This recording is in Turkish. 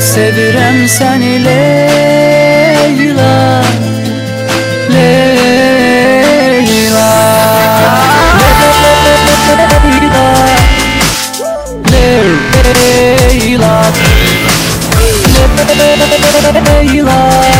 Sevirem seni Leyla Leyla. Leyla. Leyla. Leyla Leyla